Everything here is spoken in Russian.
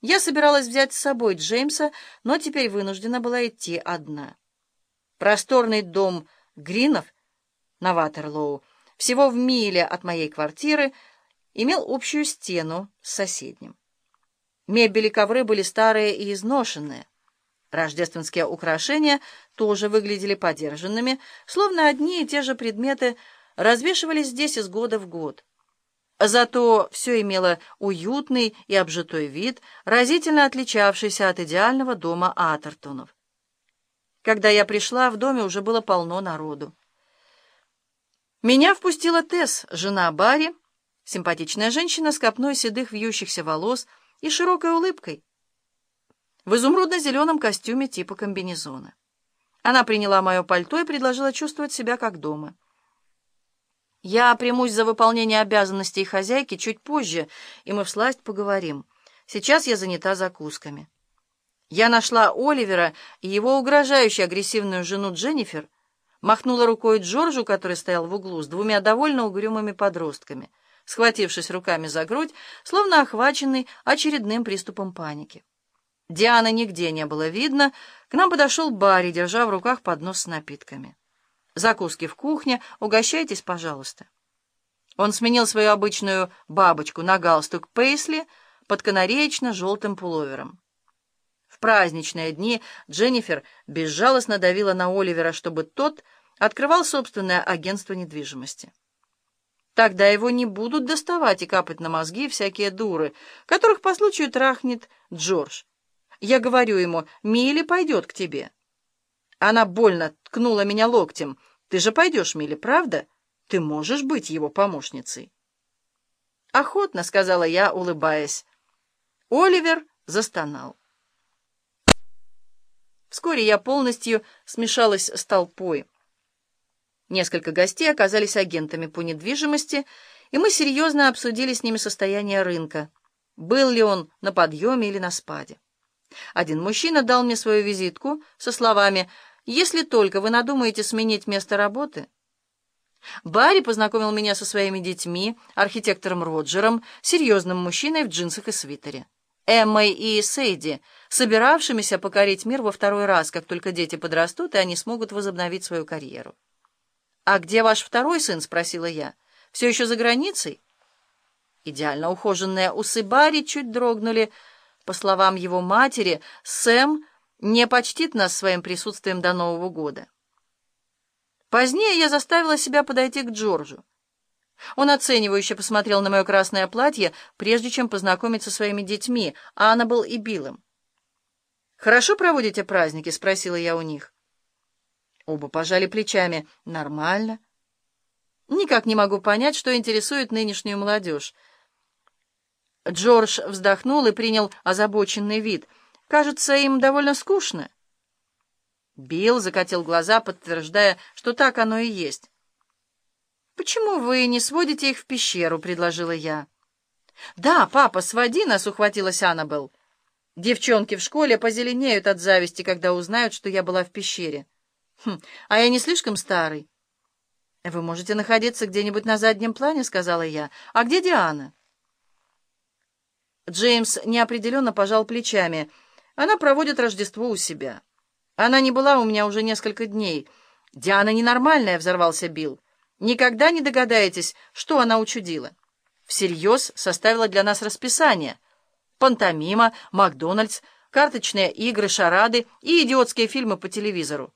Я собиралась взять с собой Джеймса, но теперь вынуждена была идти одна. Просторный дом Гринов на Ватерлоу, всего в миле от моей квартиры, имел общую стену с соседним. Мебель и ковры были старые и изношенные. Рождественские украшения тоже выглядели подержанными, словно одни и те же предметы развешивались здесь из года в год. Зато все имело уютный и обжитой вид, разительно отличавшийся от идеального дома Атертонов. Когда я пришла, в доме уже было полно народу. Меня впустила Тесс, жена Барри, симпатичная женщина с копной седых вьющихся волос и широкой улыбкой, в изумрудно-зеленом костюме типа комбинезона. Она приняла мое пальто и предложила чувствовать себя как дома. Я примусь за выполнение обязанностей хозяйки чуть позже, и мы всласть поговорим. Сейчас я занята закусками. Я нашла Оливера и его угрожающую агрессивную жену Дженнифер, махнула рукой Джорджу, который стоял в углу, с двумя довольно угрюмыми подростками, схватившись руками за грудь, словно охваченный очередным приступом паники. Дианы нигде не было видно. К нам подошел Барри, держа в руках поднос с напитками. Закуски в кухне. Угощайтесь, пожалуйста. Он сменил свою обычную бабочку на галстук Пейсли под канареечно-желтым пуловером. В праздничные дни Дженнифер безжалостно давила на Оливера, чтобы тот открывал собственное агентство недвижимости. Тогда его не будут доставать и капать на мозги всякие дуры, которых по случаю трахнет Джордж. Я говорю ему, Милли пойдет к тебе. Она больно ткнула меня локтем. Ты же пойдешь, Милли, правда? Ты можешь быть его помощницей. Охотно, сказала я, улыбаясь. Оливер застонал. Вскоре я полностью смешалась с толпой. Несколько гостей оказались агентами по недвижимости, и мы серьезно обсудили с ними состояние рынка. Был ли он на подъеме или на спаде. Один мужчина дал мне свою визитку со словами «Если только вы надумаете сменить место работы». Барри познакомил меня со своими детьми, архитектором Роджером, серьезным мужчиной в джинсах и свитере. Эммой и Сейди, собиравшимися покорить мир во второй раз, как только дети подрастут, и они смогут возобновить свою карьеру. «А где ваш второй сын?» — спросила я. «Все еще за границей?» Идеально ухоженные усы Барри чуть дрогнули, — по словам его матери, Сэм не почтит нас своим присутствием до Нового года. Позднее я заставила себя подойти к Джорджу. Он оценивающе посмотрел на мое красное платье, прежде чем познакомиться со своими детьми, а Аннабелл и Биллом. «Хорошо проводите праздники?» — спросила я у них. Оба пожали плечами. «Нормально». Никак не могу понять, что интересует нынешнюю молодежь. Джордж вздохнул и принял озабоченный вид. «Кажется, им довольно скучно». Билл закатил глаза, подтверждая, что так оно и есть. «Почему вы не сводите их в пещеру?» — предложила я. «Да, папа, своди нас!» — ухватилась Аннабелл. «Девчонки в школе позеленеют от зависти, когда узнают, что я была в пещере. Хм, а я не слишком старый». «Вы можете находиться где-нибудь на заднем плане», — сказала я. «А где Диана?» Джеймс неопределенно пожал плечами. Она проводит Рождество у себя. Она не была у меня уже несколько дней. Диана ненормальная, взорвался Билл. Никогда не догадаетесь, что она учудила. Всерьез составила для нас расписание. Пантомима, Макдональдс, карточные игры, шарады и идиотские фильмы по телевизору.